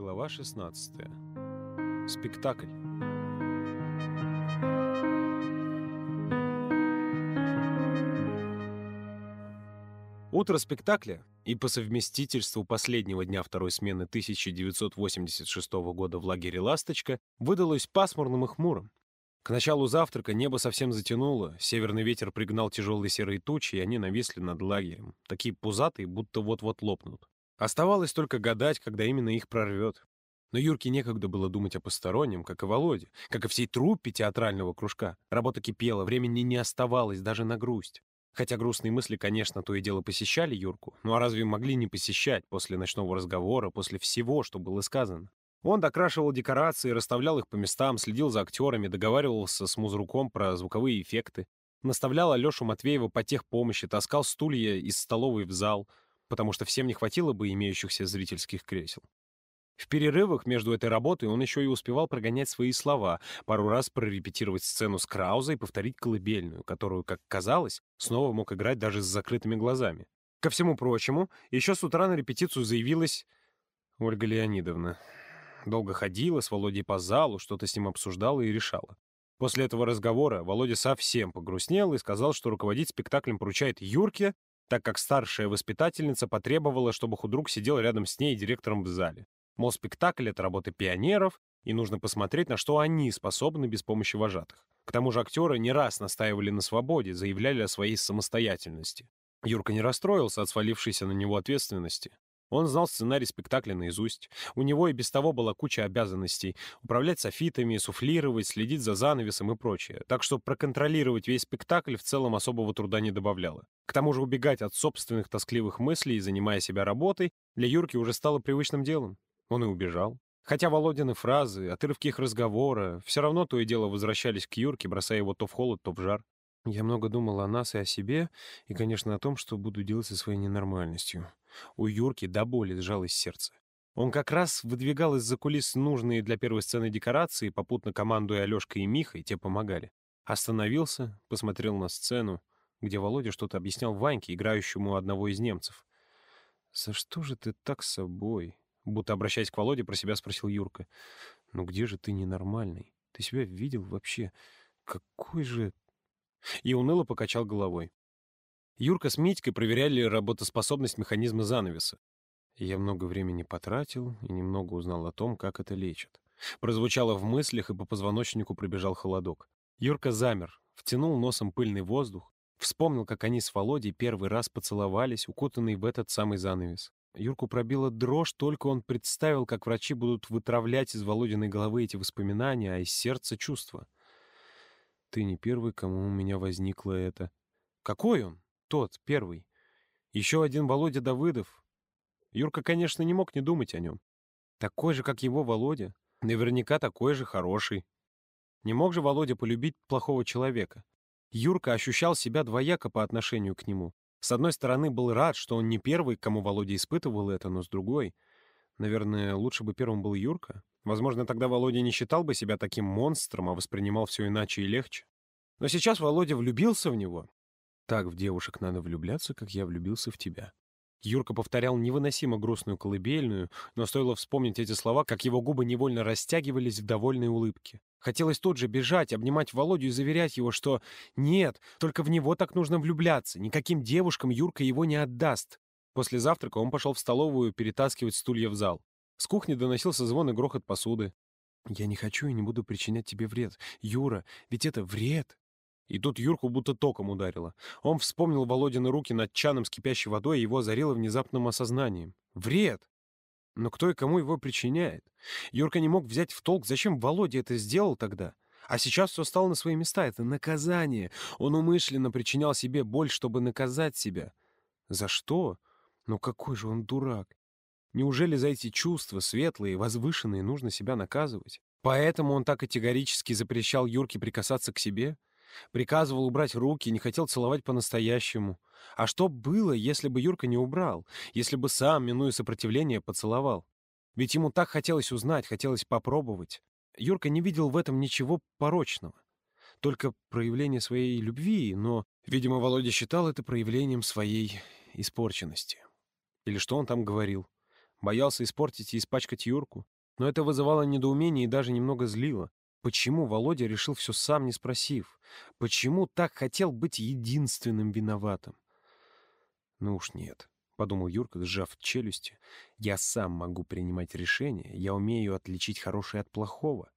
Глава 16. Спектакль. Утро спектакля и по совместительству последнего дня второй смены 1986 года в лагере «Ласточка» выдалось пасмурным и хмурым. К началу завтрака небо совсем затянуло, северный ветер пригнал тяжелые серые тучи, и они нависли над лагерем, такие пузатые, будто вот-вот лопнут. Оставалось только гадать, когда именно их прорвет. Но Юрке некогда было думать о постороннем, как и Володе, как и всей труппе театрального кружка. Работа кипела, времени не оставалось даже на грусть. Хотя грустные мысли, конечно, то и дело посещали Юрку, ну а разве могли не посещать после ночного разговора, после всего, что было сказано? Он докрашивал декорации, расставлял их по местам, следил за актерами, договаривался с музруком про звуковые эффекты, наставлял Алешу Матвеева по техпомощи, таскал стулья из столовой в зал, потому что всем не хватило бы имеющихся зрительских кресел. В перерывах между этой работой он еще и успевал прогонять свои слова, пару раз прорепетировать сцену с Краузой и повторить колыбельную, которую, как казалось, снова мог играть даже с закрытыми глазами. Ко всему прочему, еще с утра на репетицию заявилась Ольга Леонидовна. Долго ходила с Володей по залу, что-то с ним обсуждала и решала. После этого разговора Володя совсем погрустнел и сказал, что руководить спектаклем поручает Юрке, так как старшая воспитательница потребовала, чтобы худрук сидел рядом с ней и директором в зале. Мол, спектакль — это работа пионеров, и нужно посмотреть, на что они способны без помощи вожатых. К тому же актеры не раз настаивали на свободе, заявляли о своей самостоятельности. Юрка не расстроился от свалившейся на него ответственности. Он знал сценарий спектакля наизусть. У него и без того была куча обязанностей — управлять софитами, суфлировать, следить за занавесом и прочее. Так что проконтролировать весь спектакль в целом особого труда не добавляло. К тому же убегать от собственных тоскливых мыслей, занимая себя работой, для Юрки уже стало привычным делом. Он и убежал. Хотя Володины фразы, отрывки их разговора, все равно то и дело возвращались к Юрке, бросая его то в холод, то в жар. Я много думал о нас и о себе, и, конечно, о том, что буду делать со своей ненормальностью. У Юрки до боли сжалось сердце. Он как раз выдвигал из-за кулис нужные для первой сцены декорации, попутно командуя Алешкой и Михой, те помогали. Остановился, посмотрел на сцену, где Володя что-то объяснял Ваньке, играющему одного из немцев. «За что же ты так с собой?» Будто обращаясь к Володе, про себя спросил Юрка. «Ну где же ты ненормальный? Ты себя видел вообще? Какой же...» И уныло покачал головой. Юрка с Митькой проверяли работоспособность механизма занавеса. Я много времени потратил и немного узнал о том, как это лечат. Прозвучало в мыслях, и по позвоночнику пробежал холодок. Юрка замер, втянул носом пыльный воздух, вспомнил, как они с Володей первый раз поцеловались, укутанные в этот самый занавес. Юрку пробила дрожь, только он представил, как врачи будут вытравлять из Володиной головы эти воспоминания, а из сердца чувства. «Ты не первый, кому у меня возникло это». «Какой он? Тот, первый. Еще один Володя Давыдов». Юрка, конечно, не мог не думать о нем. Такой же, как его Володя. Наверняка такой же хороший. Не мог же Володя полюбить плохого человека. Юрка ощущал себя двояко по отношению к нему. С одной стороны, был рад, что он не первый, кому Володя испытывал это, но с другой... Наверное, лучше бы первым был Юрка. Возможно, тогда Володя не считал бы себя таким монстром, а воспринимал все иначе и легче. Но сейчас Володя влюбился в него. Так в девушек надо влюбляться, как я влюбился в тебя. Юрка повторял невыносимо грустную колыбельную, но стоило вспомнить эти слова, как его губы невольно растягивались в довольной улыбке. Хотелось тут же бежать, обнимать Володю и заверять его, что нет, только в него так нужно влюбляться, никаким девушкам Юрка его не отдаст. После завтрака он пошел в столовую перетаскивать стулья в зал. С кухни доносился звон и грохот посуды. «Я не хочу и не буду причинять тебе вред. Юра, ведь это вред!» И тут Юрку будто током ударило. Он вспомнил Володины руки над чаном с кипящей водой, и его озарило внезапным осознанием. Вред! Но кто и кому его причиняет? Юрка не мог взять в толк, зачем Володя это сделал тогда. А сейчас все стало на свои места. Это наказание. Он умышленно причинял себе боль, чтобы наказать себя. За что? Ну какой же он дурак. Неужели за эти чувства, светлые, возвышенные, нужно себя наказывать? Поэтому он так категорически запрещал Юрке прикасаться к себе? Приказывал убрать руки, не хотел целовать по-настоящему. А что было, если бы Юрка не убрал? Если бы сам, минуя сопротивление, поцеловал? Ведь ему так хотелось узнать, хотелось попробовать. Юрка не видел в этом ничего порочного. Только проявление своей любви, но, видимо, Володя считал это проявлением своей испорченности. Или что он там говорил? Боялся испортить и испачкать Юрку. Но это вызывало недоумение и даже немного злило. Почему Володя решил все сам, не спросив? Почему так хотел быть единственным виноватым? Ну уж нет, — подумал Юрка, сжав челюсти. Я сам могу принимать решения, я умею отличить хорошее от плохого.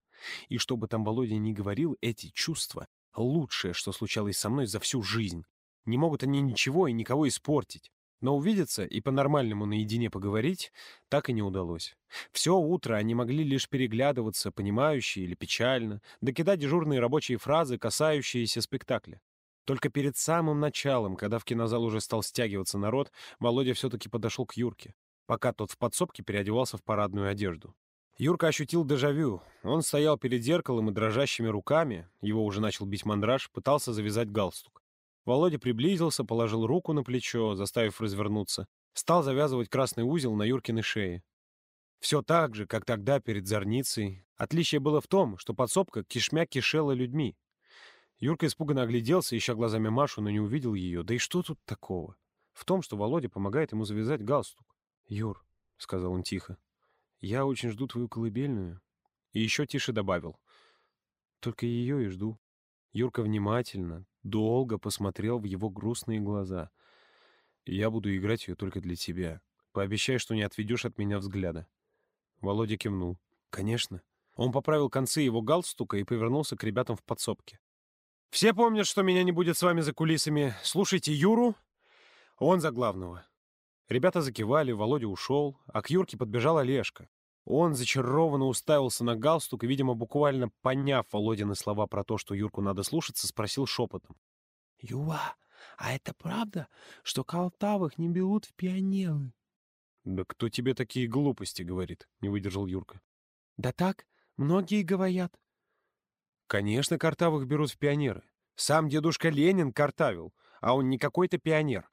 И что бы там Володя ни говорил, эти чувства — лучшее, что случалось со мной за всю жизнь. Не могут они ничего и никого испортить. Но увидеться и по-нормальному наедине поговорить так и не удалось. Все утро они могли лишь переглядываться, понимающие или печально, докидать дежурные рабочие фразы, касающиеся спектакля. Только перед самым началом, когда в кинозал уже стал стягиваться народ, Володя все-таки подошел к Юрке, пока тот в подсобке переодевался в парадную одежду. Юрка ощутил дежавю. Он стоял перед зеркалом и дрожащими руками, его уже начал бить мандраж, пытался завязать галстук. Володя приблизился, положил руку на плечо, заставив развернуться. Стал завязывать красный узел на Юркиной шее. Все так же, как тогда перед зорницей. Отличие было в том, что подсобка кишмя кишела людьми. Юрка испуганно огляделся, ища глазами Машу, но не увидел ее. Да и что тут такого? В том, что Володя помогает ему завязать галстук. «Юр», — сказал он тихо, — «я очень жду твою колыбельную». И еще тише добавил. «Только ее и жду». Юрка внимательно, долго посмотрел в его грустные глаза. «Я буду играть ее только для тебя. Пообещай, что не отведешь от меня взгляда». Володя кивнул. «Конечно». Он поправил концы его галстука и повернулся к ребятам в подсобке. «Все помнят, что меня не будет с вами за кулисами. Слушайте Юру. Он за главного». Ребята закивали, Володя ушел, а к Юрке подбежала Лешка. Он зачарованно уставился на галстук и, видимо, буквально поняв Володины слова про то, что Юрку надо слушаться, спросил шепотом. — Юва, а это правда, что Калтавых не берут в пионеры? — Да кто тебе такие глупости говорит? — не выдержал Юрка. — Да так, многие говорят. — Конечно, Картавых берут в пионеры. Сам дедушка Ленин картавил, а он не какой-то пионер.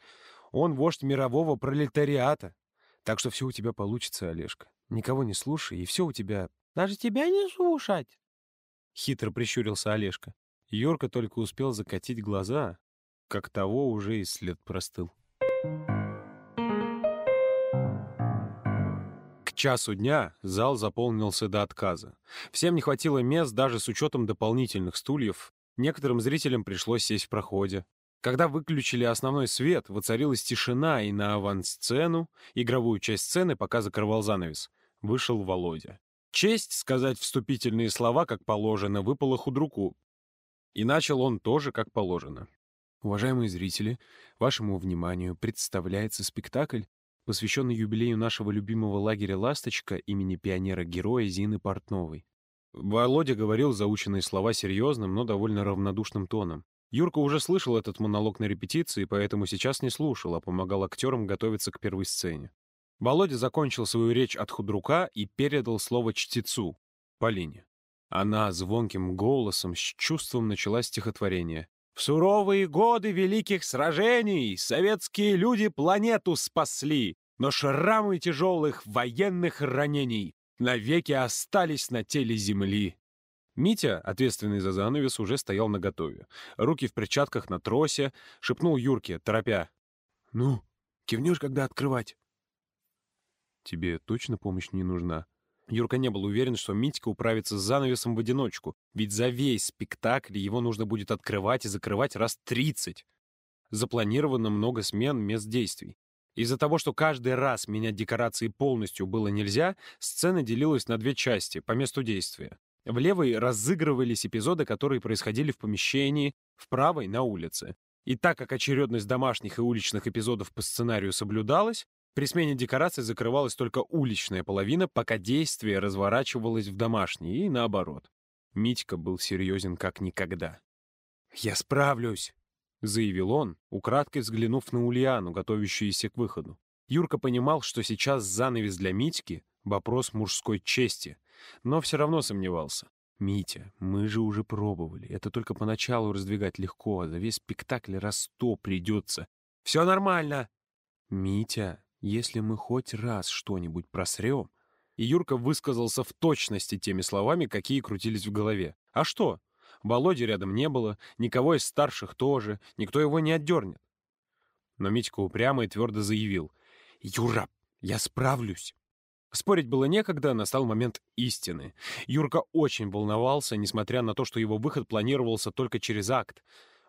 Он вождь мирового пролетариата. Так что все у тебя получится, Олежка. Никого не слушай, и все у тебя... Даже тебя не слушать!» Хитро прищурился Олежка. Юрка только успел закатить глаза, как того уже и след простыл. К часу дня зал заполнился до отказа. Всем не хватило мест даже с учетом дополнительных стульев. Некоторым зрителям пришлось сесть в проходе. Когда выключили основной свет, воцарилась тишина, и на авансцену, игровую часть сцены, пока закрывал занавес, вышел Володя. Честь сказать вступительные слова, как положено, выпала худруку. И начал он тоже, как положено. Уважаемые зрители, вашему вниманию представляется спектакль, посвященный юбилею нашего любимого лагеря «Ласточка» имени пионера-героя Зины Портновой. Володя говорил заученные слова серьезным, но довольно равнодушным тоном. Юрка уже слышал этот монолог на репетиции, поэтому сейчас не слушал, а помогал актерам готовиться к первой сцене. Володя закончил свою речь от худрука и передал слово чтецу, Полине. Она звонким голосом, с чувством начала стихотворение. «В суровые годы великих сражений советские люди планету спасли, но шрамы тяжелых военных ранений навеки остались на теле земли». Митя, ответственный за занавес, уже стоял наготове. Руки в перчатках на тросе, шепнул Юрке, торопя. «Ну, кивнешь, когда открывать?» Тебе точно помощь не нужна?» Юрка не был уверен, что Митька управится с занавесом в одиночку, ведь за весь спектакль его нужно будет открывать и закрывать раз тридцать. Запланировано много смен мест действий. Из-за того, что каждый раз менять декорации полностью было нельзя, сцена делилась на две части по месту действия. В левой разыгрывались эпизоды, которые происходили в помещении, в правой — на улице. И так как очередность домашних и уличных эпизодов по сценарию соблюдалась, при смене декораций закрывалась только уличная половина, пока действие разворачивалось в домашней, и наоборот. Митька был серьезен как никогда. «Я справлюсь», — заявил он, украдкой взглянув на Ульяну, готовящуюся к выходу. Юрка понимал, что сейчас занавес для Митьки — вопрос мужской чести, но все равно сомневался. «Митя, мы же уже пробовали. Это только поначалу раздвигать легко, а за весь спектакль раз сто придется. Все нормально!» «Митя, если мы хоть раз что-нибудь просрем...» И Юрка высказался в точности теми словами, какие крутились в голове. «А что? Володи рядом не было, никого из старших тоже, никто его не отдернет». Но Митька упрямо и твердо заявил. «Юра, я справлюсь!» Спорить было некогда, настал момент истины. Юрка очень волновался, несмотря на то, что его выход планировался только через акт.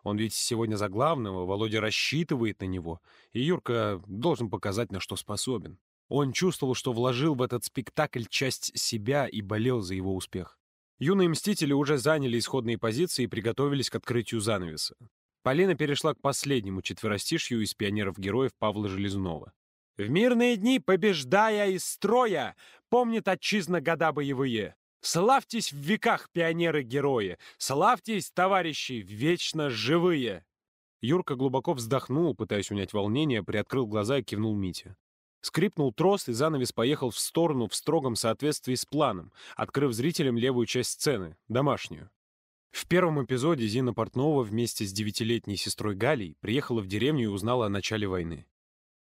Он ведь сегодня за главного, Володя рассчитывает на него, и Юрка должен показать, на что способен. Он чувствовал, что вложил в этот спектакль часть себя и болел за его успех. Юные мстители уже заняли исходные позиции и приготовились к открытию занавеса. Полина перешла к последнему четверостишью из пионеров-героев Павла Железнова. В мирные дни, побеждая из строя, помнит отчизна года боевые. Славьтесь в веках, пионеры-герои! Славьтесь, товарищи, вечно живые!» Юрка глубоко вздохнул, пытаясь унять волнение, приоткрыл глаза и кивнул Мите. Скрипнул трос, и занавес поехал в сторону в строгом соответствии с планом, открыв зрителям левую часть сцены, домашнюю. В первом эпизоде Зина Портнова вместе с девятилетней сестрой Галей приехала в деревню и узнала о начале войны.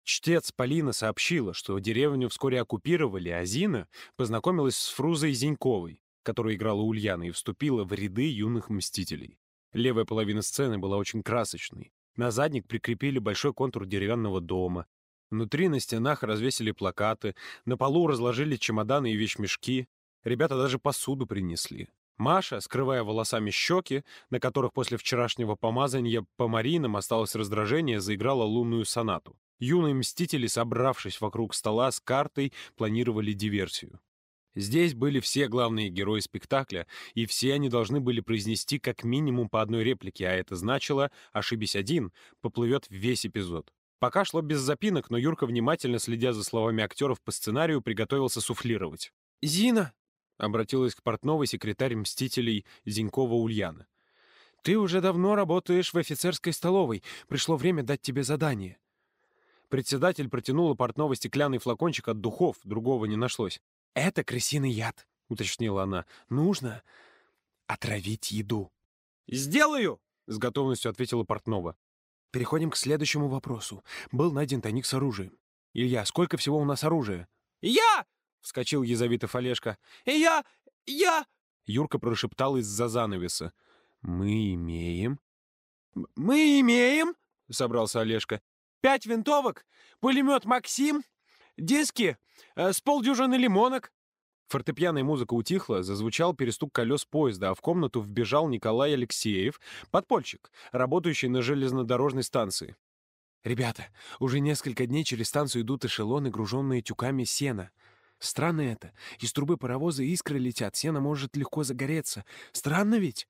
Чтец Полина сообщила, что деревню вскоре оккупировали, а Зина познакомилась с Фрузой Зиньковой, которая играла Ульяна и вступила в ряды юных мстителей. Левая половина сцены была очень красочной. На задник прикрепили большой контур деревянного дома. Внутри на стенах развесили плакаты, на полу разложили чемоданы и вещмешки. Ребята даже посуду принесли. Маша, скрывая волосами щеки, на которых после вчерашнего помазания по Маринам осталось раздражение, заиграла лунную сонату. Юные мстители, собравшись вокруг стола с картой, планировали диверсию. Здесь были все главные герои спектакля, и все они должны были произнести как минимум по одной реплике, а это значило «ошибись один», поплывет весь эпизод. Пока шло без запинок, но Юрка, внимательно следя за словами актеров по сценарию, приготовился суфлировать. «Зина!» — обратилась к портновой секретарь «Мстителей» Зинькова Ульяна. «Ты уже давно работаешь в офицерской столовой. Пришло время дать тебе задание». Председатель протянула портного стеклянный флакончик от духов, другого не нашлось. «Это крысиный яд», — уточнила она. «Нужно отравить еду». «Сделаю!» — с готовностью ответила Портнова. Переходим к следующему вопросу. Был найден тайник с оружием. Илья, сколько всего у нас оружия? «Я!» — вскочил язовитый Олежка. «Я! Я!» Юрка прошептал из-за занавеса. «Мы имеем...» «Мы имеем...» — собрался Олежка. Пять винтовок, пулемет «Максим», диски э, с полдюжины лимонок». Фортепианная музыка утихла, зазвучал перестук колес поезда, а в комнату вбежал Николай Алексеев, подпольщик, работающий на железнодорожной станции. «Ребята, уже несколько дней через станцию идут эшелоны, груженные тюками сена. Странно это. Из трубы паровоза искры летят, сено может легко загореться. Странно ведь?»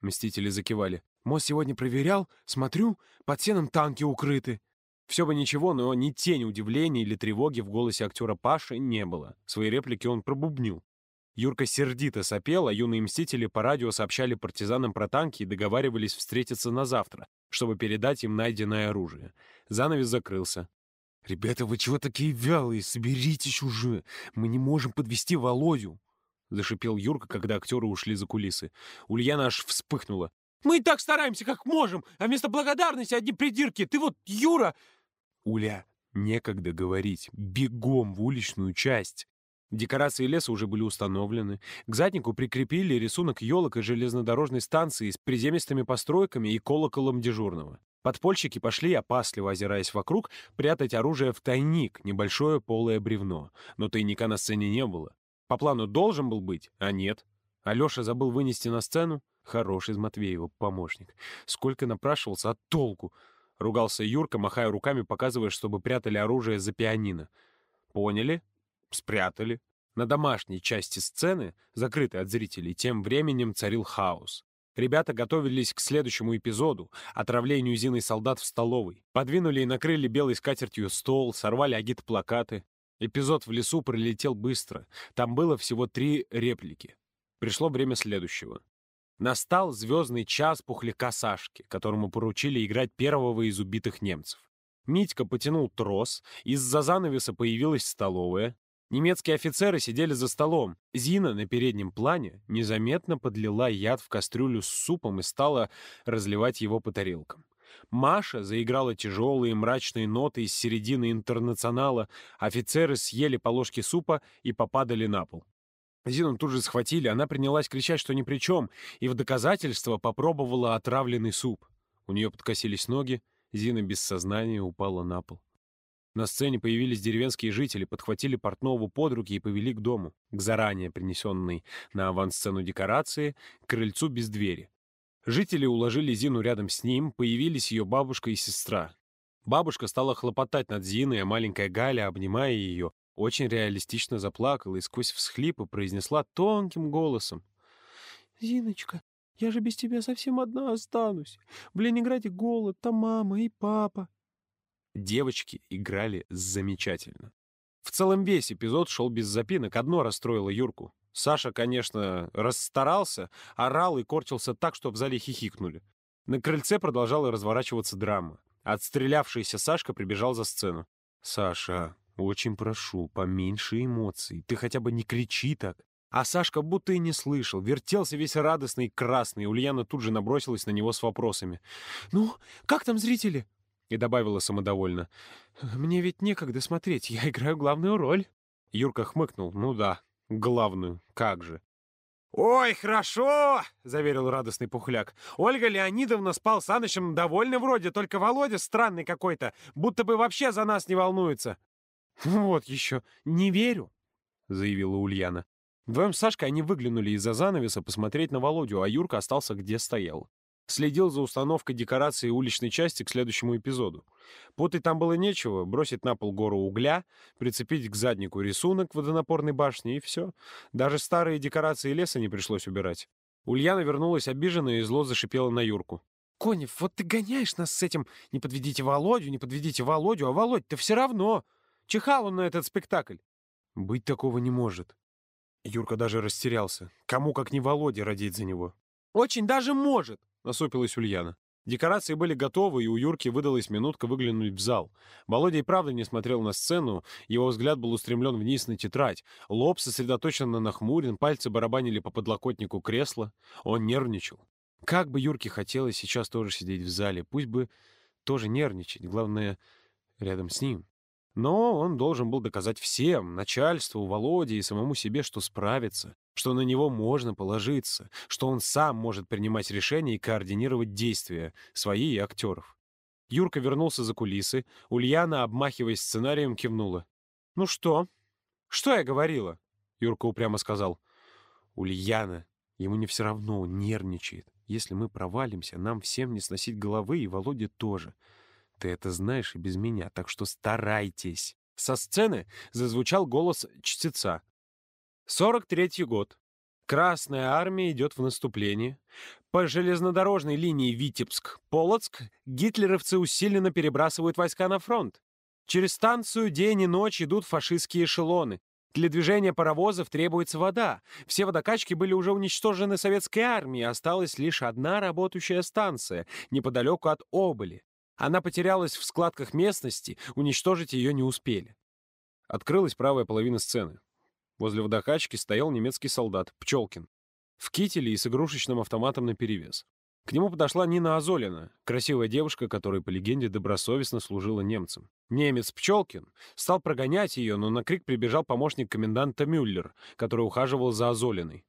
Мстители закивали. «Мост сегодня проверял, смотрю, под сеном танки укрыты». Все бы ничего, но ни тени удивления или тревоги в голосе актера Паши не было. Свои реплики он пробубнил. Юрка сердито сопел, а юные мстители по радио сообщали партизанам про танки и договаривались встретиться на завтра, чтобы передать им найденное оружие. Занавес закрылся. «Ребята, вы чего такие вялые? Соберитесь уже! Мы не можем подвести Володю!» — зашипел Юрка, когда актеры ушли за кулисы. Ульяна аж вспыхнула. «Мы и так стараемся, как можем, а вместо благодарности одни придирки. Ты вот, Юра, Уля, некогда говорить. Бегом в уличную часть. Декорации леса уже были установлены. К заднику прикрепили рисунок елок и железнодорожной станции с приземистыми постройками и колоколом дежурного. Подпольщики пошли, опасливо озираясь вокруг, прятать оружие в тайник, небольшое полое бревно. Но тайника на сцене не было. По плану должен был быть, а нет. Алеша забыл вынести на сцену. Хороший из Матвеева помощник. Сколько напрашивался, от толку. — ругался Юрка, махая руками, показывая, чтобы прятали оружие за пианино. «Поняли? Спрятали». На домашней части сцены, закрытой от зрителей, тем временем царил хаос. Ребята готовились к следующему эпизоду — отравлению Зиной солдат в столовой. Подвинули и накрыли белой скатертью стол, сорвали агит-плакаты. Эпизод в лесу пролетел быстро. Там было всего три реплики. Пришло время следующего. Настал звездный час пухляка Сашки, которому поручили играть первого из убитых немцев. Митька потянул трос, из-за занавеса появилась столовая. Немецкие офицеры сидели за столом. Зина на переднем плане незаметно подлила яд в кастрюлю с супом и стала разливать его по тарелкам. Маша заиграла тяжелые мрачные ноты из середины интернационала, офицеры съели по ложке супа и попадали на пол. Зину тут же схватили, она принялась кричать, что ни при чем, и в доказательство попробовала отравленный суп. У нее подкосились ноги, Зина без сознания упала на пол. На сцене появились деревенские жители, подхватили портнову под руки и повели к дому, к заранее принесенной на авансцену декорации, к крыльцу без двери. Жители уложили Зину рядом с ним, появились ее бабушка и сестра. Бабушка стала хлопотать над Зиной, а маленькая Галя, обнимая ее, очень реалистично заплакала и сквозь всхлипы произнесла тонким голосом. «Зиночка, я же без тебя совсем одна останусь. В Ленинграде голод, там мама и папа». Девочки играли замечательно. В целом весь эпизод шел без запинок, одно расстроило Юрку. Саша, конечно, расстарался, орал и корчился так, что в зале хихикнули. На крыльце продолжала разворачиваться драма. Отстрелявшийся Сашка прибежал за сцену. «Саша, очень прошу, поменьше эмоций. Ты хотя бы не кричи так». А Сашка будто и не слышал, вертелся весь радостный красный. Ульяна тут же набросилась на него с вопросами. «Ну, как там зрители?» И добавила самодовольно. «Мне ведь некогда смотреть, я играю главную роль». Юрка хмыкнул. «Ну да, главную, как же». «Ой, хорошо!» — заверил радостный Пухляк. «Ольга Леонидовна с Пал Санычем довольны вроде, только Володя странный какой-то, будто бы вообще за нас не волнуется». «Вот еще, не верю», — заявила Ульяна. Вдвоем с Сашкой они выглянули из-за занавеса посмотреть на Володю, а Юрка остался где стоял. Следил за установкой декорации уличной части к следующему эпизоду. Путать там было нечего, бросить на пол гору угля, прицепить к заднику рисунок водонапорной башни, и все. Даже старые декорации леса не пришлось убирать. Ульяна вернулась обиженная и зло зашипела на Юрку. «Конев, вот ты гоняешь нас с этим «не подведите Володю, не подведите Володю», а Володь-то все равно. Чихал он на этот спектакль». «Быть такого не может». Юрка даже растерялся. Кому, как не Володя, родить за него? «Очень даже может», — насупилась Ульяна. Декорации были готовы, и у Юрки выдалась минутка выглянуть в зал. Володя и правда не смотрел на сцену, его взгляд был устремлен вниз на тетрадь. Лоб сосредоточенно нахмурен, пальцы барабанили по подлокотнику кресла. Он нервничал. Как бы Юрке хотелось сейчас тоже сидеть в зале, пусть бы тоже нервничать, главное, рядом с ним. Но он должен был доказать всем, начальству, Володе и самому себе, что справится, что на него можно положиться, что он сам может принимать решения и координировать действия свои и актеров. Юрка вернулся за кулисы, Ульяна, обмахиваясь сценарием, кивнула. «Ну что? Что я говорила?» Юрка упрямо сказал. «Ульяна, ему не все равно, он нервничает. Если мы провалимся, нам всем не сносить головы, и Володе тоже. Ты это знаешь и без меня, так что старайтесь. Со сцены зазвучал голос чтеца. 43-й год. Красная армия идет в наступление. По железнодорожной линии Витебск-Полоцк гитлеровцы усиленно перебрасывают войска на фронт. Через станцию день и ночь идут фашистские эшелоны. Для движения паровозов требуется вода. Все водокачки были уже уничтожены советской армией, осталась лишь одна работающая станция неподалеку от Оболи. Она потерялась в складках местности, уничтожить ее не успели. Открылась правая половина сцены. Возле водокачки стоял немецкий солдат, Пчелкин, в кителе и с игрушечным автоматом наперевес. К нему подошла Нина Азолина, красивая девушка, которая, по легенде, добросовестно служила немцам. Немец Пчелкин стал прогонять ее, но на крик прибежал помощник коменданта Мюллер, который ухаживал за Азолиной.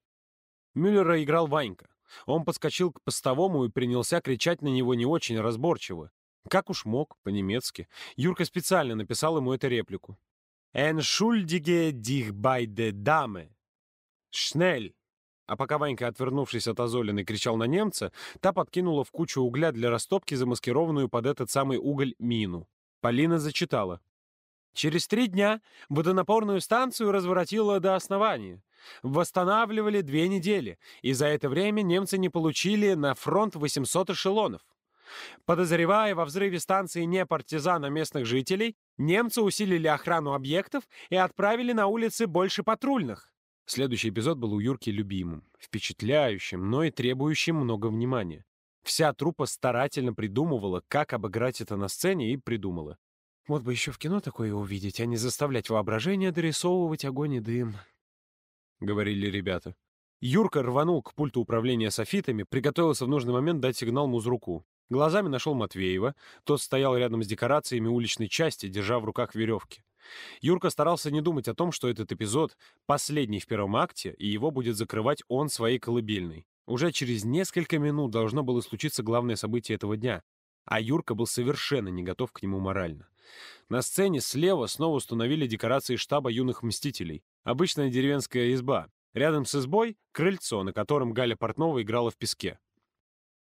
Мюллера играл Ванька. Он подскочил к постовому и принялся кричать на него не очень разборчиво, как уж мог, по-немецки. Юрка специально написал ему эту реплику. «Эншульдиге дих байде даме». «Шнель!» А пока Ванька, отвернувшись от Азолины, кричал на немца, та подкинула в кучу угля для растопки замаскированную под этот самый уголь мину. Полина зачитала. Через три дня водонапорную станцию разворотило до основания. Восстанавливали две недели, и за это время немцы не получили на фронт 800 эшелонов. Подозревая во взрыве станции не партизана местных жителей, немцы усилили охрану объектов и отправили на улицы больше патрульных. Следующий эпизод был у Юрки любимым, впечатляющим, но и требующим много внимания. Вся труппа старательно придумывала, как обыграть это на сцене, и придумала. Вот бы еще в кино такое увидеть, а не заставлять воображение дорисовывать огонь и дым, — говорили ребята. Юрка рванул к пульту управления софитами, приготовился в нужный момент дать сигнал музруку. Глазами нашел Матвеева. Тот стоял рядом с декорациями уличной части, держа в руках веревки. Юрка старался не думать о том, что этот эпизод последний в первом акте, и его будет закрывать он своей колыбельной. Уже через несколько минут должно было случиться главное событие этого дня. А Юрка был совершенно не готов к нему морально. На сцене слева снова установили декорации штаба юных мстителей. Обычная деревенская изба. Рядом с избой — крыльцо, на котором Галя Портнова играла в песке.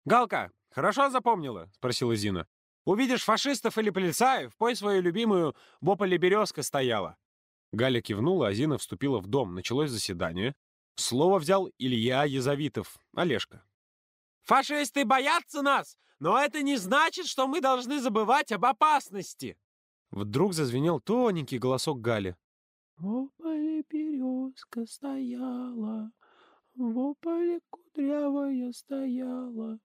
«Галка, хорошо запомнила?» — спросила Зина. «Увидишь фашистов или полицаев, пой свою любимую «Во поле березка стояла». Галя кивнула, а Зина вступила в дом. Началось заседание. Слово взял Илья Язовитов, Олежка. «Фашисты боятся нас, но это не значит, что мы должны забывать об опасности!» Вдруг зазвенел тоненький голосок Гали. «В березка стояла, в кудрявая стояла».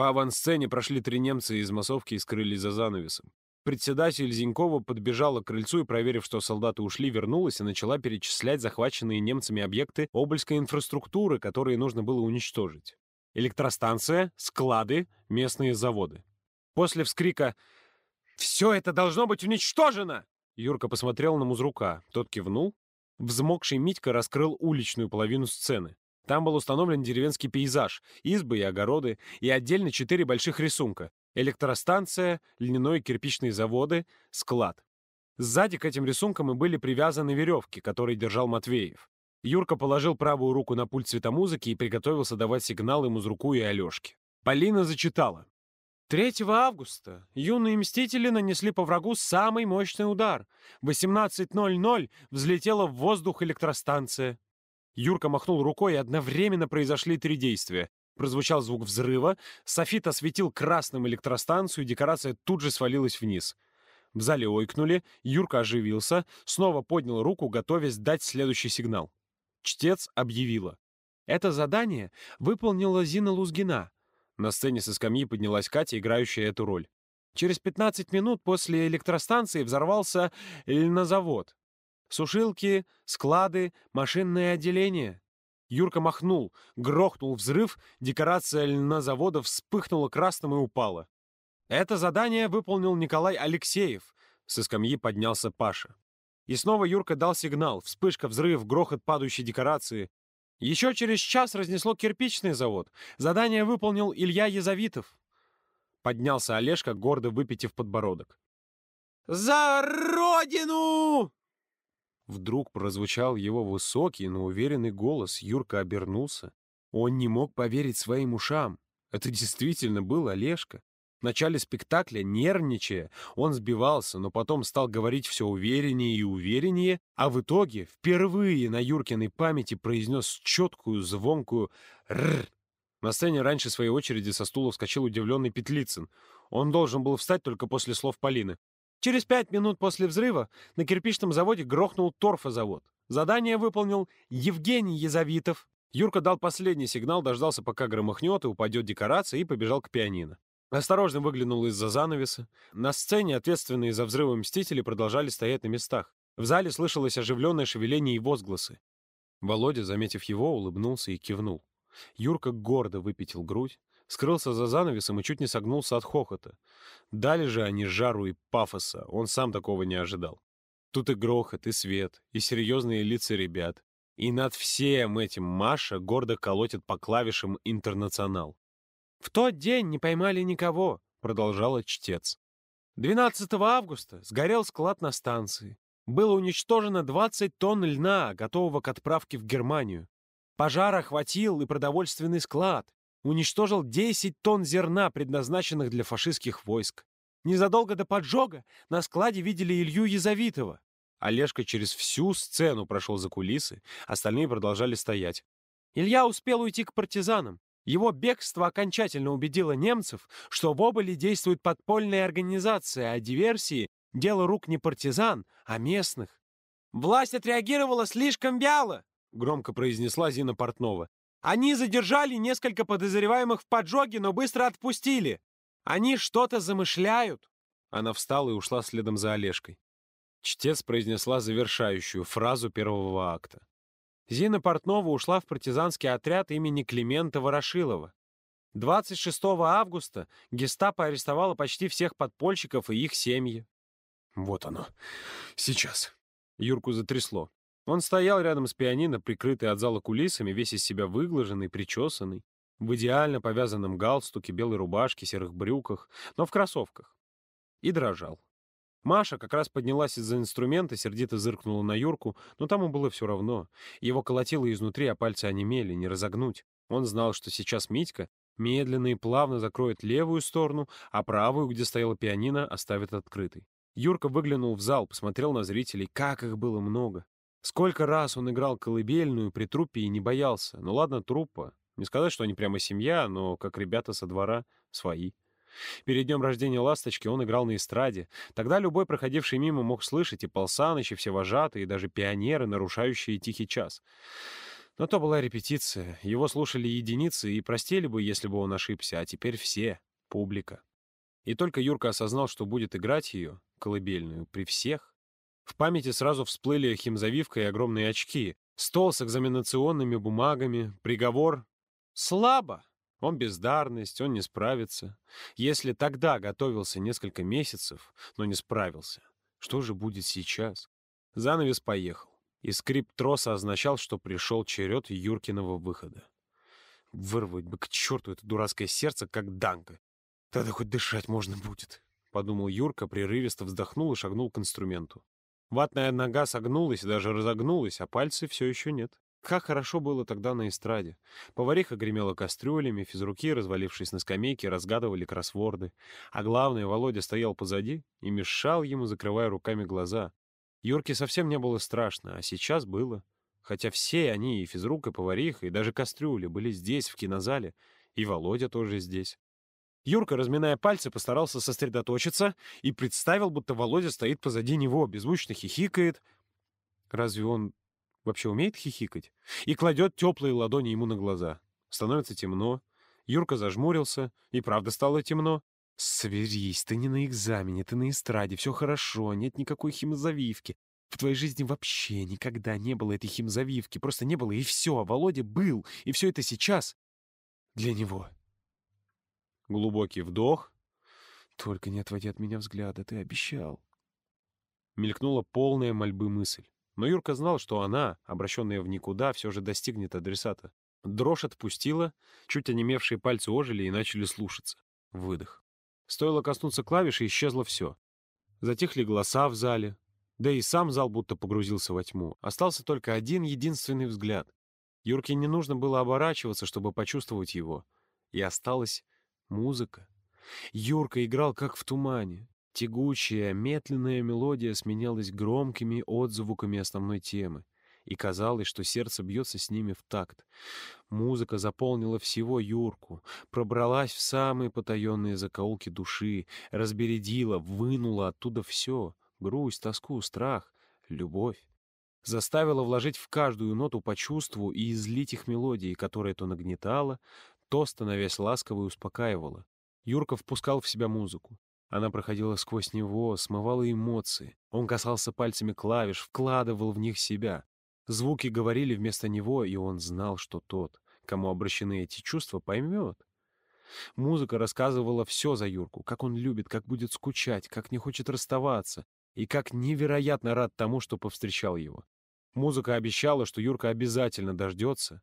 По авансцене прошли три немца из массовки и скрылись за занавесом. Председатель Зинькова подбежала к крыльцу и, проверив, что солдаты ушли, вернулась и начала перечислять захваченные немцами объекты обольской инфраструктуры, которые нужно было уничтожить. Электростанция, склады, местные заводы. После вскрика «Все это должно быть уничтожено!» Юрка посмотрел на Музрука. Тот кивнул. Взмокший Митька раскрыл уличную половину сцены. Там был установлен деревенский пейзаж, избы и огороды, и отдельно четыре больших рисунка. Электростанция, льняной кирпичные заводы, склад. Сзади к этим рисункам и были привязаны веревки, которые держал Матвеев. Юрка положил правую руку на пульт цветомузыки и приготовился давать сигналы Музруку и Алешке. Полина зачитала. 3 августа юные мстители нанесли по врагу самый мощный удар. В 18.00 взлетела в воздух электростанция. Юрка махнул рукой, и одновременно произошли три действия. Прозвучал звук взрыва, софит осветил красным электростанцию, декорация тут же свалилась вниз. В зале ойкнули, Юрка оживился, снова поднял руку, готовясь дать следующий сигнал. Чтец объявила. Это задание выполнила Зина Лузгина. На сцене со скамьи поднялась Катя, играющая эту роль. Через 15 минут после электростанции взорвался льнозавод. Сушилки, склады, машинное отделение. Юрка махнул, грохнул взрыв, декорация льнозавода вспыхнула красным и упала. Это задание выполнил Николай Алексеев. Со скамьи поднялся Паша. И снова Юрка дал сигнал. Вспышка, взрыв, грохот падающей декорации. Еще через час разнесло кирпичный завод. Задание выполнил Илья Язовитов. Поднялся Олежка, гордо выпитив подбородок. «За Родину!» Вдруг прозвучал его высокий, но уверенный голос. Юрка обернулся. Он не мог поверить своим ушам. Это действительно был Олежка. В начале спектакля, нервничая, он сбивался, но потом стал говорить все увереннее и увереннее, а в итоге впервые на Юркиной памяти произнес четкую, звонкую «рррр». На сцене раньше своей очереди со стула вскочил удивленный Петлицын. Он должен был встать только после слов Полины. Через пять минут после взрыва на кирпичном заводе грохнул торфозавод. Задание выполнил Евгений Язовитов. Юрка дал последний сигнал, дождался, пока громыхнет и упадет декорация, и побежал к пианино. Осторожно выглянул из-за занавеса. На сцене ответственные за взрывы мстители продолжали стоять на местах. В зале слышалось оживленное шевеление и возгласы. Володя, заметив его, улыбнулся и кивнул. Юрка гордо выпятил грудь, скрылся за занавесом и чуть не согнулся от хохота. Дали же они жару и пафоса, он сам такого не ожидал. Тут и грохот, и свет, и серьезные лица ребят. И над всем этим Маша гордо колотит по клавишам «Интернационал». «В тот день не поймали никого», — продолжала чтец. 12 августа сгорел склад на станции. Было уничтожено 20 тонн льна, готового к отправке в Германию. Пожар охватил и продовольственный склад, уничтожил 10 тонн зерна, предназначенных для фашистских войск. Незадолго до поджога на складе видели Илью Язовитова. Олежка через всю сцену прошел за кулисы, остальные продолжали стоять. Илья успел уйти к партизанам. Его бегство окончательно убедило немцев, что в Оболе действует подпольная организация, а диверсии — дело рук не партизан, а местных. «Власть отреагировала слишком вяло», — громко произнесла Зина Портнова. Они задержали несколько подозреваемых в поджоге, но быстро отпустили. Они что-то замышляют. Она встала и ушла следом за Олежкой. Чтец произнесла завершающую фразу первого акта. Зина Портнова ушла в партизанский отряд имени Климента Ворошилова. 26 августа гестапо арестовало почти всех подпольщиков и их семьи. Вот оно. Сейчас. Юрку затрясло. Он стоял рядом с пианино, прикрытый от зала кулисами, весь из себя выглаженный, причесанный. В идеально повязанном галстуке, белой рубашке, серых брюках, но в кроссовках. И дрожал. Маша как раз поднялась из-за инструмента, сердито зыркнула на Юрку, но тому было все равно. Его колотило изнутри, а пальцы онемели, не разогнуть. Он знал, что сейчас Митька медленно и плавно закроет левую сторону, а правую, где стояла пианино, оставит открытой. Юрка выглянул в зал, посмотрел на зрителей, как их было много. Сколько раз он играл колыбельную при труппе и не боялся. Ну ладно, труппа. Не сказать, что они прямо семья, но как ребята со двора свои. Перед днем рождения «Ласточки» он играл на эстраде. Тогда любой, проходивший мимо, мог слышать и Пал Саныч, и все вожатые, и даже пионеры, нарушающие тихий час. Но то была репетиция. Его слушали единицы и простили бы, если бы он ошибся, а теперь все — публика. И только Юрка осознал, что будет играть ее, колыбельную, при всех. В памяти сразу всплыли химзавивка и огромные очки, стол с экзаменационными бумагами, приговор. Слабо! Он бездарность, он не справится. Если тогда готовился несколько месяцев, но не справился, что же будет сейчас? Занавес поехал, и скрип троса означал, что пришел черед Юркиного выхода. Вырвать бы к черту это дурацкое сердце, как данка. Тогда хоть дышать можно будет, — подумал Юрка, прерывисто вздохнул и шагнул к инструменту. Ватная нога согнулась даже разогнулась, а пальцы все еще нет. Как хорошо было тогда на эстраде. Повариха гремела кастрюлями, физруки, развалившись на скамейке, разгадывали кроссворды. А главное, Володя стоял позади и мешал ему, закрывая руками глаза. Юрке совсем не было страшно, а сейчас было. Хотя все они, и физрук, и повариха, и даже кастрюли, были здесь, в кинозале, и Володя тоже здесь. Юрка, разминая пальцы, постарался сосредоточиться и представил, будто Володя стоит позади него, беззвучно хихикает. Разве он вообще умеет хихикать? И кладет теплые ладони ему на глаза. Становится темно. Юрка зажмурился, и правда стало темно. «Соберись, ты не на экзамене, ты на эстраде, все хорошо, нет никакой химозавивки. В твоей жизни вообще никогда не было этой химзавивки, просто не было, и все, а Володя был, и все это сейчас для него». Глубокий вдох. «Только не отводи от меня взгляда, ты обещал». Мелькнула полная мольбы мысль. Но Юрка знал, что она, обращенная в никуда, все же достигнет адресата. Дрожь отпустила, чуть онемевшие пальцы ожили и начали слушаться. Выдох. Стоило коснуться клавиши, исчезло все. Затихли голоса в зале. Да и сам зал будто погрузился во тьму. Остался только один единственный взгляд. Юрке не нужно было оборачиваться, чтобы почувствовать его. И осталось Музыка. Юрка играл как в тумане. Тягучая, медленная мелодия сменялась громкими отзвуками основной темы, и казалось, что сердце бьется с ними в такт. Музыка заполнила всего Юрку, пробралась в самые потаенные закоулки души, разбередила, вынула оттуда все — грусть, тоску, страх, любовь. Заставила вложить в каждую ноту по чувству и излить их мелодии, которая то нагнетала, то, становясь ласковой, успокаивала. Юрка впускал в себя музыку. Она проходила сквозь него, смывала эмоции. Он касался пальцами клавиш, вкладывал в них себя. Звуки говорили вместо него, и он знал, что тот, кому обращены эти чувства, поймет. Музыка рассказывала все за Юрку, как он любит, как будет скучать, как не хочет расставаться, и как невероятно рад тому, что повстречал его. Музыка обещала, что Юрка обязательно дождется,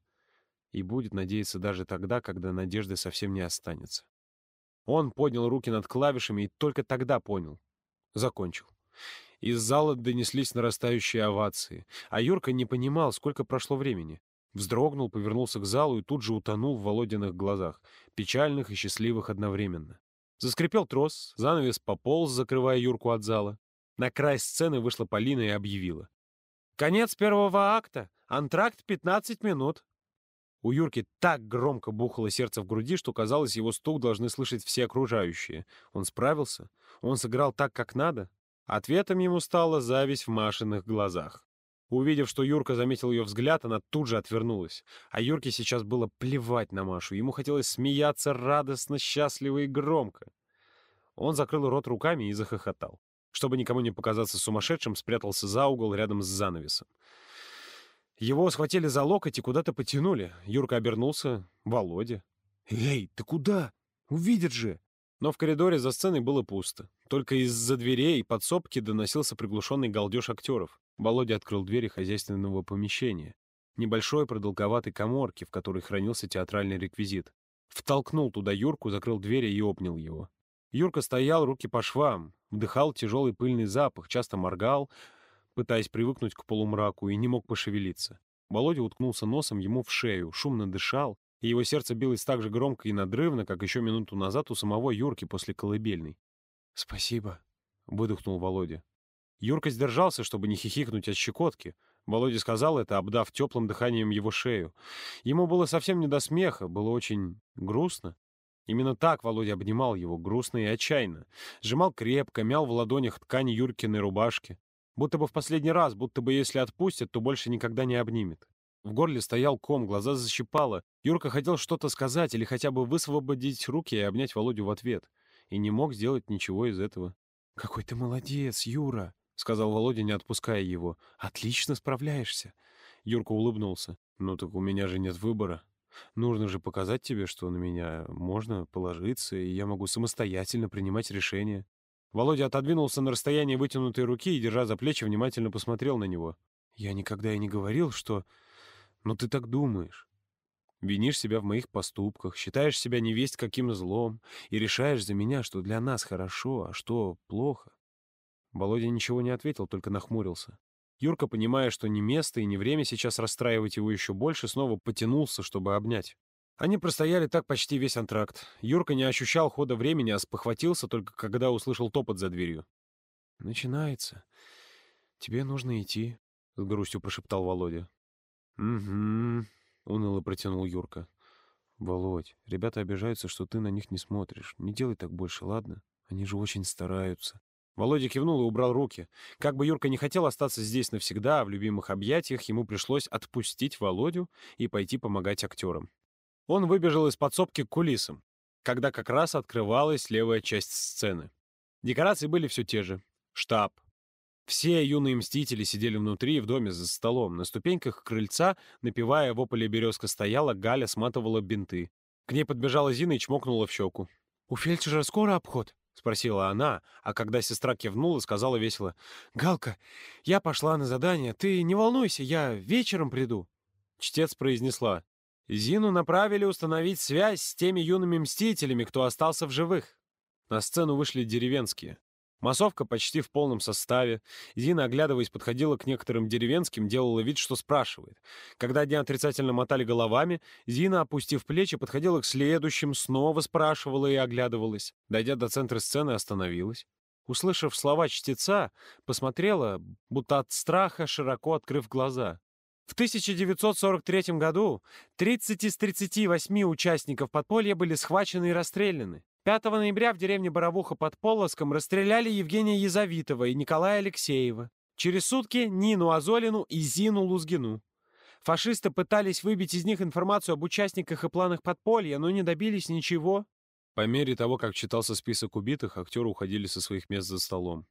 и будет надеяться даже тогда, когда надежды совсем не останется. Он поднял руки над клавишами и только тогда понял. Закончил. Из зала донеслись нарастающие овации, а Юрка не понимал, сколько прошло времени. Вздрогнул, повернулся к залу и тут же утонул в Володиных глазах, печальных и счастливых одновременно. Заскрипел трос, занавес пополз, закрывая Юрку от зала. На край сцены вышла Полина и объявила. «Конец первого акта! Антракт 15 минут!» У Юрки так громко бухало сердце в груди, что, казалось, его стук должны слышать все окружающие. Он справился? Он сыграл так, как надо? Ответом ему стала зависть в Машиных глазах. Увидев, что Юрка заметил ее взгляд, она тут же отвернулась. А Юрке сейчас было плевать на Машу. Ему хотелось смеяться радостно, счастливо и громко. Он закрыл рот руками и захохотал. Чтобы никому не показаться сумасшедшим, спрятался за угол рядом с занавесом. Его схватили за локоть и куда-то потянули. Юрка обернулся. Володя. «Эй, ты куда? Увидят же!» Но в коридоре за сценой было пусто. Только из-за дверей и подсобки доносился приглушенный галдеж актеров. Володя открыл двери хозяйственного помещения. Небольшой продолговатой коморки, в которой хранился театральный реквизит. Втолкнул туда Юрку, закрыл дверь и обнял его. Юрка стоял, руки по швам, вдыхал тяжелый пыльный запах, часто моргал, пытаясь привыкнуть к полумраку, и не мог пошевелиться. Володя уткнулся носом ему в шею, шумно дышал, и его сердце билось так же громко и надрывно, как еще минуту назад у самого Юрки после колыбельной. «Спасибо», — выдохнул Володя. Юрка сдержался, чтобы не хихикнуть от щекотки. Володя сказал это, обдав теплым дыханием его шею. Ему было совсем не до смеха, было очень грустно. Именно так Володя обнимал его, грустно и отчаянно. Сжимал крепко, мял в ладонях ткань Юркиной рубашки. Будто бы в последний раз, будто бы если отпустят, то больше никогда не обнимет. В горле стоял ком, глаза защипало. Юрка хотел что-то сказать или хотя бы высвободить руки и обнять Володю в ответ. И не мог сделать ничего из этого. «Какой ты молодец, Юра!» — сказал Володя, не отпуская его. «Отлично справляешься!» Юрка улыбнулся. «Ну так у меня же нет выбора. Нужно же показать тебе, что на меня можно положиться, и я могу самостоятельно принимать решения. Володя отодвинулся на расстояние вытянутой руки и, держа за плечи, внимательно посмотрел на него. «Я никогда и не говорил, что... Но ты так думаешь. Винишь себя в моих поступках, считаешь себя невесть каким злом и решаешь за меня, что для нас хорошо, а что плохо». Володя ничего не ответил, только нахмурился. Юрка, понимая, что не место и не время сейчас расстраивать его еще больше, снова потянулся, чтобы обнять. Они простояли так почти весь антракт. Юрка не ощущал хода времени, а спохватился только когда услышал топот за дверью. «Начинается. Тебе нужно идти», — с грустью прошептал Володя. «Угу», — уныло протянул Юрка. «Володь, ребята обижаются, что ты на них не смотришь. Не делай так больше, ладно? Они же очень стараются». Володя кивнул и убрал руки. Как бы Юрка не хотел остаться здесь навсегда, в любимых объятиях, ему пришлось отпустить Володю и пойти помогать актерам. Он выбежал из подсобки к кулисам, когда как раз открывалась левая часть сцены. Декорации были все те же. Штаб. Все юные мстители сидели внутри в доме за столом. На ступеньках крыльца, напевая в ополе березка стояла, Галя сматывала бинты. К ней подбежала Зина и чмокнула в щеку. «У фельдшера скоро обход?» — спросила она, а когда сестра кивнула, сказала весело. «Галка, я пошла на задание. Ты не волнуйся, я вечером приду». Чтец произнесла. Зину направили установить связь с теми юными мстителями, кто остался в живых. На сцену вышли деревенские. Массовка почти в полном составе. Зина, оглядываясь, подходила к некоторым деревенским, делала вид, что спрашивает. Когда одни отрицательно мотали головами, Зина, опустив плечи, подходила к следующим, снова спрашивала и оглядывалась. Дойдя до центра сцены, остановилась. Услышав слова чтеца, посмотрела, будто от страха, широко открыв глаза. В 1943 году 30 из 38 участников подполья были схвачены и расстреляны. 5 ноября в деревне Боровуха под Полоском расстреляли Евгения Язовитова и Николая Алексеева. Через сутки Нину Азолину и Зину Лузгину. Фашисты пытались выбить из них информацию об участниках и планах подполья, но не добились ничего. По мере того, как читался список убитых, актеры уходили со своих мест за столом.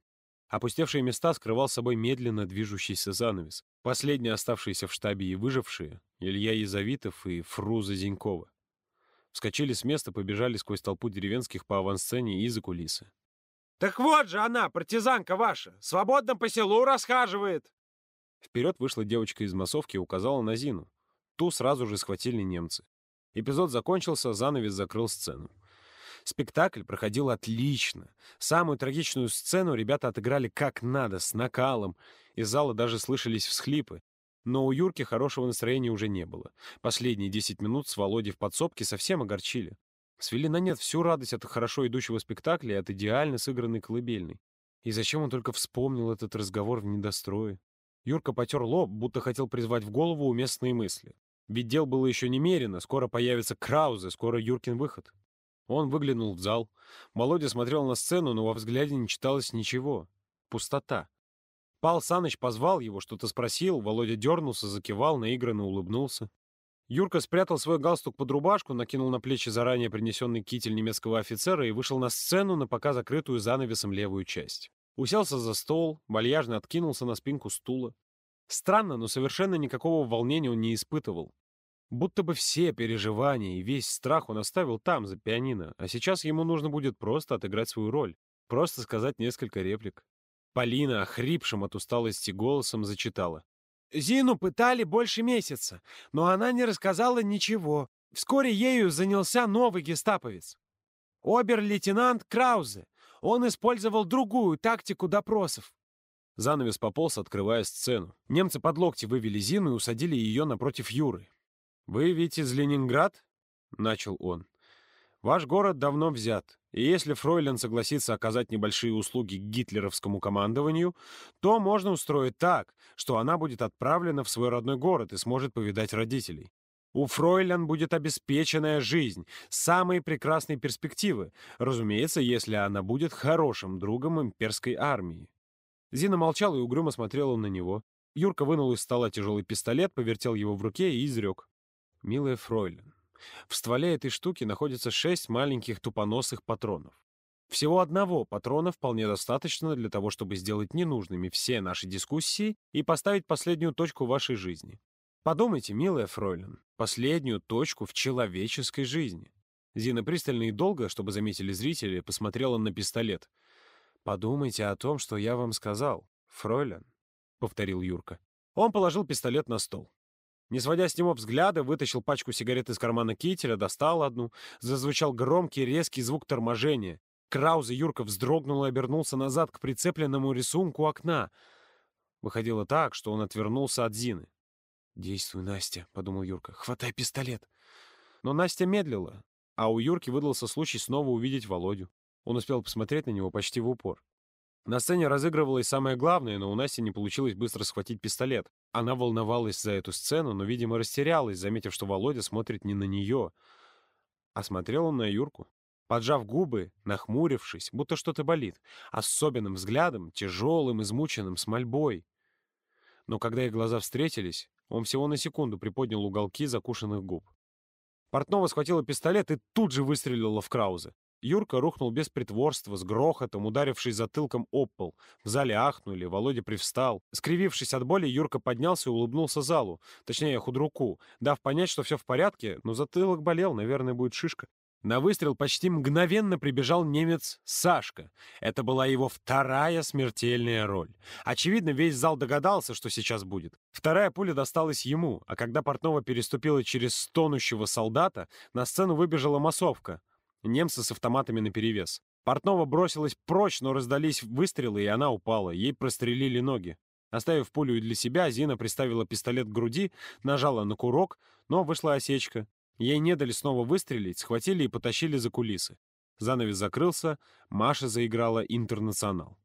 Опустевшие места скрывал собой медленно движущийся занавес. Последние оставшиеся в штабе и выжившие — Илья Язовитов и Фруза Зинькова. Вскочили с места, побежали сквозь толпу деревенских по авансцене и за кулисы. «Так вот же она, партизанка ваша! Свободно по селу расхаживает!» Вперед вышла девочка из массовки и указала на Зину. Ту сразу же схватили немцы. Эпизод закончился, занавес закрыл сцену. Спектакль проходил отлично. Самую трагичную сцену ребята отыграли как надо, с накалом. Из зала даже слышались всхлипы. Но у Юрки хорошего настроения уже не было. Последние 10 минут с Володей в подсобке совсем огорчили. Свели на нет всю радость от хорошо идущего спектакля и от идеально сыгранной колыбельной. И зачем он только вспомнил этот разговор в недострое? Юрка потер лоб, будто хотел призвать в голову уместные мысли. Ведь дел было еще немерено, скоро появится Краузе, скоро Юркин выход. Он выглянул в зал. Володя смотрел на сцену, но во взгляде не читалось ничего. Пустота. Пал Саныч позвал его, что-то спросил, Володя дернулся, закивал, наигранно улыбнулся. Юрка спрятал свой галстук под рубашку, накинул на плечи заранее принесенный китель немецкого офицера и вышел на сцену на пока закрытую занавесом левую часть. Уселся за стол, вальяжно откинулся на спинку стула. Странно, но совершенно никакого волнения он не испытывал. Будто бы все переживания и весь страх он оставил там, за пианино, а сейчас ему нужно будет просто отыграть свою роль, просто сказать несколько реплик. Полина, охрипшим от усталости голосом, зачитала. «Зину пытали больше месяца, но она не рассказала ничего. Вскоре ею занялся новый гестаповец. Обер-лейтенант Краузе. Он использовал другую тактику допросов. Занавес пополз, открывая сцену. Немцы под локти вывели Зину и усадили ее напротив Юры. «Вы ведь из Ленинград?» — начал он. «Ваш город давно взят, и если Фройлен согласится оказать небольшие услуги гитлеровскому командованию, то можно устроить так, что она будет отправлена в свой родной город и сможет повидать родителей. У Фройлен будет обеспеченная жизнь, самые прекрасные перспективы, разумеется, если она будет хорошим другом имперской армии. Зина молчала и угрюмо смотрела на него. Юрка вынул из стола тяжелый пистолет, повертел его в руке и изрек. «Милая Фройлен, в стволе этой штуки находится шесть маленьких тупоносых патронов. Всего одного патрона вполне достаточно для того, чтобы сделать ненужными все наши дискуссии и поставить последнюю точку в вашей жизни. Подумайте, милая Фройлен, последнюю точку в человеческой жизни. Зина пристально и долго, чтобы заметили зрители, посмотрела на пистолет. «Подумайте о том, что я вам сказал, Фройлен», — повторил Юрка. Он положил пистолет на стол. Не сводя с него взгляда, вытащил пачку сигарет из кармана кителя, достал одну. Зазвучал громкий резкий звук торможения. Краузе Юрка вздрогнул и обернулся назад к прицепленному рисунку окна. Выходило так, что он отвернулся от Зины. «Действуй, Настя», — подумал Юрка, — «хватай пистолет». Но Настя медлила, а у Юрки выдался случай снова увидеть Володю. Он успел посмотреть на него почти в упор. На сцене разыгрывалось самое главное, но у Насти не получилось быстро схватить пистолет. Она волновалась за эту сцену, но, видимо, растерялась, заметив, что Володя смотрит не на нее, а смотрел он на Юрку. Поджав губы, нахмурившись, будто что-то болит, особенным взглядом, тяжелым, измученным, с мольбой. Но когда их глаза встретились, он всего на секунду приподнял уголки закушенных губ. Портнова схватила пистолет и тут же выстрелила в Краузе. Юрка рухнул без притворства, с грохотом, ударившись затылком об пол. В зале ахнули, Володя привстал. Скривившись от боли, Юрка поднялся и улыбнулся залу, точнее, худруку, дав понять, что все в порядке, но затылок болел, наверное, будет шишка. На выстрел почти мгновенно прибежал немец Сашка. Это была его вторая смертельная роль. Очевидно, весь зал догадался, что сейчас будет. Вторая пуля досталась ему, а когда Портнова переступила через стонущего солдата, на сцену выбежала массовка. Немцы с автоматами наперевес. Портнова бросилась прочь, но раздались выстрелы, и она упала. Ей прострелили ноги. Оставив пулю для себя, Зина приставила пистолет к груди, нажала на курок, но вышла осечка. Ей не дали снова выстрелить, схватили и потащили за кулисы. Занавес закрылся, Маша заиграла «Интернационал».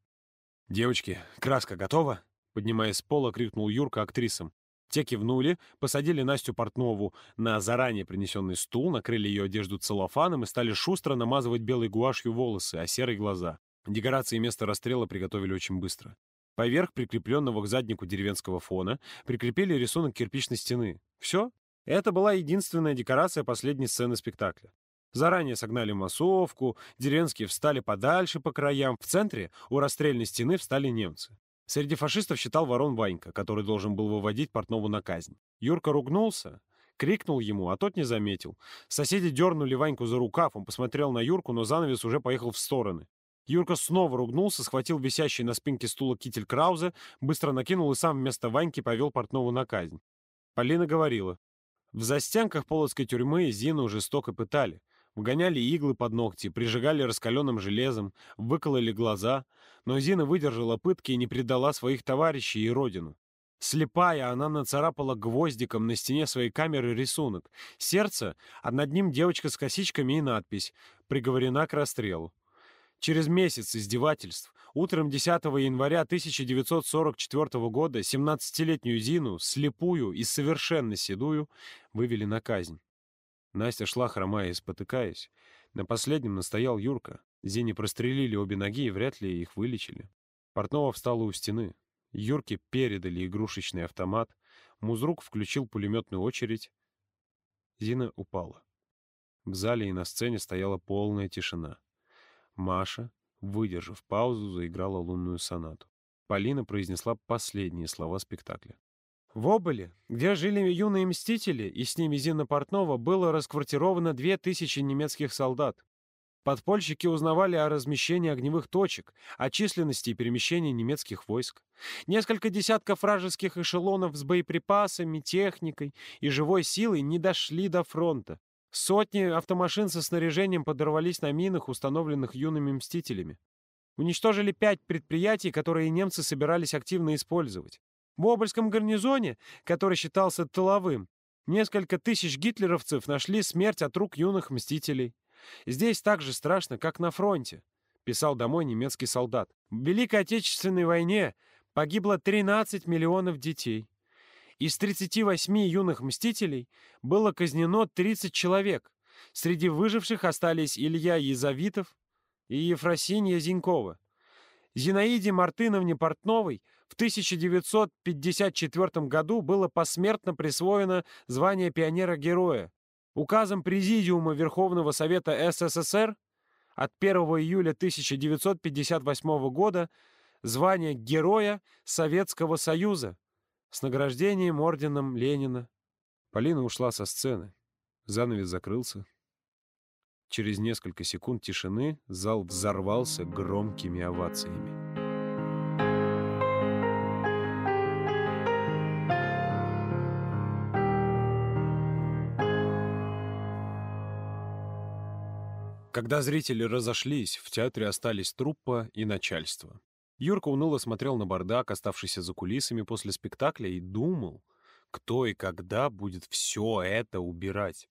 «Девочки, краска готова?» Поднимаясь с пола, крикнул Юрка актрисам. Те кивнули, посадили Настю Портнову на заранее принесенный стул, накрыли ее одежду целлофаном и стали шустро намазывать белой гуашью волосы, а серые глаза. Декорации места расстрела приготовили очень быстро. Поверх прикрепленного к заднику деревенского фона прикрепили рисунок кирпичной стены. Все, это была единственная декорация последней сцены спектакля. Заранее согнали массовку, деревенские встали подальше по краям, в центре у расстрельной стены встали немцы. Среди фашистов считал ворон Ванька, который должен был выводить Портнову на казнь. Юрка ругнулся, крикнул ему, а тот не заметил. Соседи дернули Ваньку за рукав, он посмотрел на Юрку, но занавес уже поехал в стороны. Юрка снова ругнулся, схватил висящий на спинке стула китель Краузе, быстро накинул и сам вместо Ваньки повел Портнову на казнь. Полина говорила. В застенках полоцкой тюрьмы Зину жестоко пытали. Вгоняли иглы под ногти, прижигали раскаленным железом, выкололи глаза. Но Зина выдержала пытки и не предала своих товарищей и родину. Слепая, она нацарапала гвоздиком на стене своей камеры рисунок. Сердце, а над ним девочка с косичками и надпись «Приговорена к расстрелу». Через месяц издевательств Утром 10 января 1944 года 17-летнюю Зину, слепую и совершенно седую, вывели на казнь. Настя шла, хромая и спотыкаясь. На последнем настоял Юрка. Зине прострелили обе ноги и вряд ли их вылечили. Портнова встала у стены. Юрке передали игрушечный автомат. Музрук включил пулеметную очередь. Зина упала. В зале и на сцене стояла полная тишина. Маша, Выдержав паузу, заиграла лунную сонату. Полина произнесла последние слова спектакля. В Оболе, где жили юные мстители, и с ними Зина Портнова, было расквартировано две тысячи немецких солдат. Подпольщики узнавали о размещении огневых точек, о численности и перемещении немецких войск. Несколько десятков вражеских эшелонов с боеприпасами, техникой и живой силой не дошли до фронта. Сотни автомашин со снаряжением подорвались на минах, установленных юными мстителями. Уничтожили пять предприятий, которые немцы собирались активно использовать. В Обольском гарнизоне, который считался тыловым, несколько тысяч гитлеровцев нашли смерть от рук юных мстителей. Здесь так же страшно, как на фронте, писал домой немецкий солдат. В Великой Отечественной войне погибло 13 миллионов детей. Из 38 юных мстителей было казнено 30 человек. Среди выживших остались Илья Язовитов и Ефросинья Зинькова. Зинаиде Мартыновне Портновой в 1954 году было посмертно присвоено звание пионера-героя. Указом Президиума Верховного Совета СССР от 1 июля 1958 года звание Героя Советского Союза с награждением орденом Ленина. Полина ушла со сцены. Занавес закрылся. Через несколько секунд тишины зал взорвался громкими овациями. Когда зрители разошлись, в театре остались труппа и начальство. Юрка уныло смотрел на бардак, оставшийся за кулисами после спектакля, и думал, кто и когда будет все это убирать.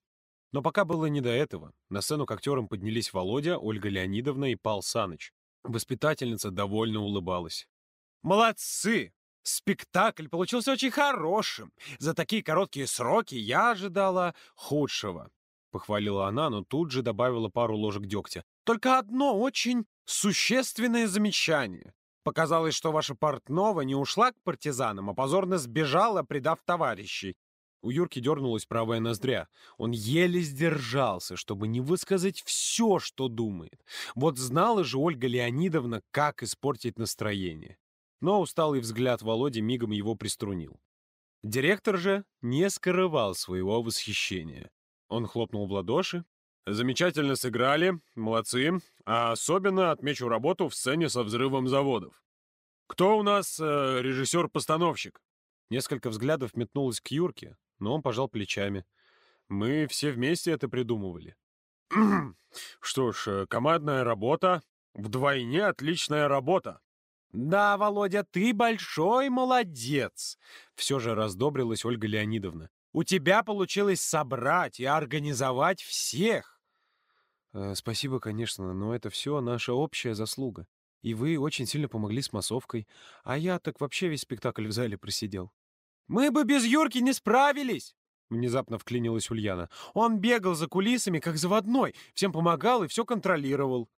Но пока было не до этого. На сцену к актерам поднялись Володя, Ольга Леонидовна и Пал Саныч. Воспитательница довольно улыбалась. «Молодцы! Спектакль получился очень хорошим. За такие короткие сроки я ожидала худшего», — похвалила она, но тут же добавила пару ложек дегтя. «Только одно очень существенное замечание. Показалось, что ваша Портнова не ушла к партизанам, а позорно сбежала, предав товарищей. У Юрки дернулась правая ноздря. Он еле сдержался, чтобы не высказать все, что думает. Вот знала же Ольга Леонидовна, как испортить настроение. Но усталый взгляд Володи мигом его приструнил. Директор же не скрывал своего восхищения. Он хлопнул в ладоши. «Замечательно сыграли, молодцы. А особенно отмечу работу в сцене со взрывом заводов. Кто у нас э, режиссер-постановщик?» Несколько взглядов метнулось к Юрке, но он пожал плечами. «Мы все вместе это придумывали». «Что ж, э, командная работа. Вдвойне отличная работа». «Да, Володя, ты большой молодец!» Все же раздобрилась Ольга Леонидовна. «У тебя получилось собрать и организовать всех. Э, «Спасибо, конечно, но это все наша общая заслуга. И вы очень сильно помогли с массовкой, а я так вообще весь спектакль в зале просидел». «Мы бы без Юрки не справились!» Внезапно вклинилась Ульяна. «Он бегал за кулисами, как заводной, всем помогал и все контролировал».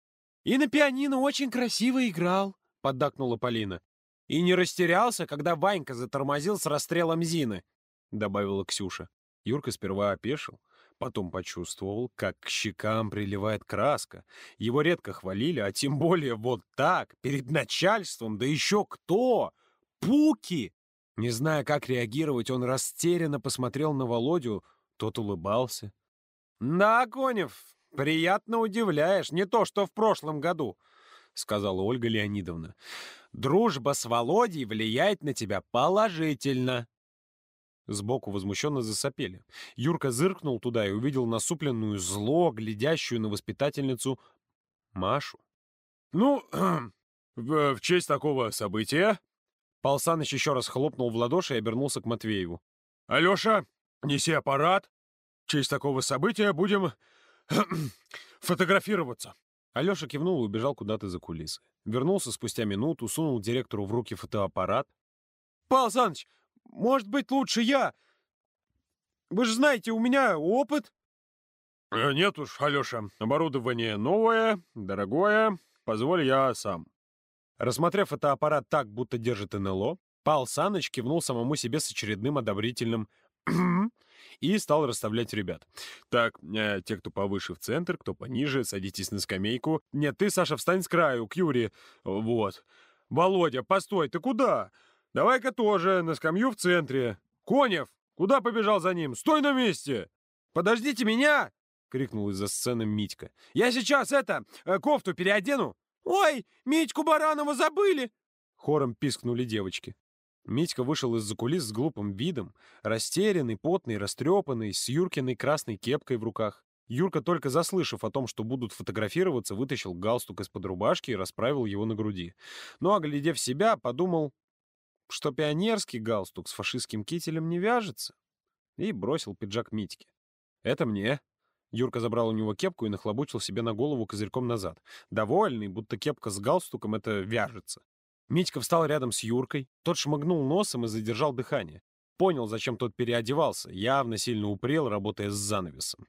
«И на пианино очень красиво играл», — поддакнула Полина. «И не растерялся, когда Ванька затормозил с расстрелом Зины», — добавила Ксюша. Юрка сперва опешил, Потом почувствовал, как к щекам приливает краска. Его редко хвалили, а тем более вот так, перед начальством, да еще кто? Пуки! Не зная, как реагировать, он растерянно посмотрел на Володю, тот улыбался. «Да, Конев, приятно удивляешь, не то, что в прошлом году», — сказала Ольга Леонидовна. «Дружба с Володей влияет на тебя положительно». Сбоку возмущенно засопели. Юрка зыркнул туда и увидел насупленную зло, глядящую на воспитательницу Машу. «Ну, в, в честь такого события...» Пал Саныч еще раз хлопнул в ладоши и обернулся к Матвееву. «Алеша, неси аппарат. В честь такого события будем фотографироваться». Алеша кивнул и убежал куда-то за кулисы. Вернулся спустя минуту, сунул директору в руки фотоаппарат. «Пал Саныч, может быть, лучше я? Вы же знаете, у меня опыт. Э, нет уж, Алеша, оборудование новое, дорогое. Позволь я сам. Рассмотрев фотоаппарат так, будто держит НЛО, Пал Саныч кивнул самому себе с очередным одобрительным и стал расставлять ребят. Так, э, те, кто повыше в центр, кто пониже, садитесь на скамейку. Нет, ты, Саша, встань с краю, к Юре. Вот. Володя, постой, ты куда? Давай-ка тоже на скамью в центре. Конев, куда побежал за ним? Стой на месте! Подождите меня! крикнул из-за сцены Митька. Я сейчас это, э, кофту переодену. Ой, Митьку Баранова забыли! Хором пискнули девочки. Митька вышел из-за кулис с глупым видом, растерянный, потный, растрепанный, с Юркиной красной кепкой в руках. Юрка, только заслышав о том, что будут фотографироваться, вытащил галстук из-под рубашки и расправил его на груди. Но, оглядев себя, подумал, что пионерский галстук с фашистским кителем не вяжется, и бросил пиджак Митьке. «Это мне». Юрка забрал у него кепку и нахлобучил себе на голову козырьком назад. Довольный, будто кепка с галстуком это вяжется. Митька встал рядом с Юркой, тот шмыгнул носом и задержал дыхание. Понял, зачем тот переодевался, явно сильно упрел, работая с занавесом.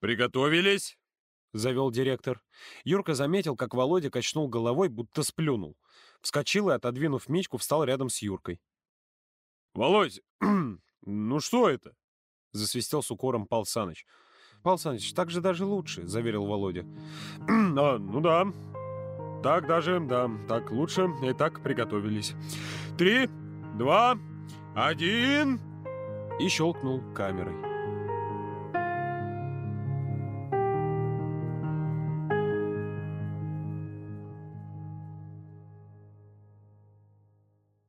«Приготовились?» — завел директор. Юрка заметил, как Володя качнул головой, будто сплюнул. Вскочил и, отодвинув Митьку, встал рядом с Юркой. «Володь, ну что это?» — засвистел с укором Пал Саныч. «Пал Саныч, так же даже лучше», — заверил Володя. «А, ну да. Так даже, да, так лучше. И так приготовились. Три, два, один...» И щелкнул камерой.